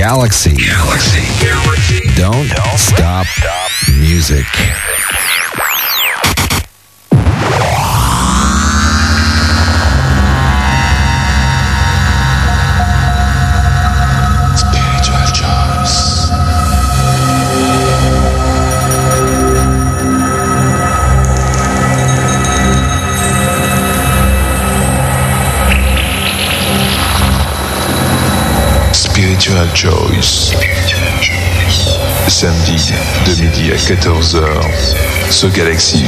Galaxy. Galaxy. Don't, Don't stop, stop music. Spiritual Samedi, de midi à 14h, sur Galaxy.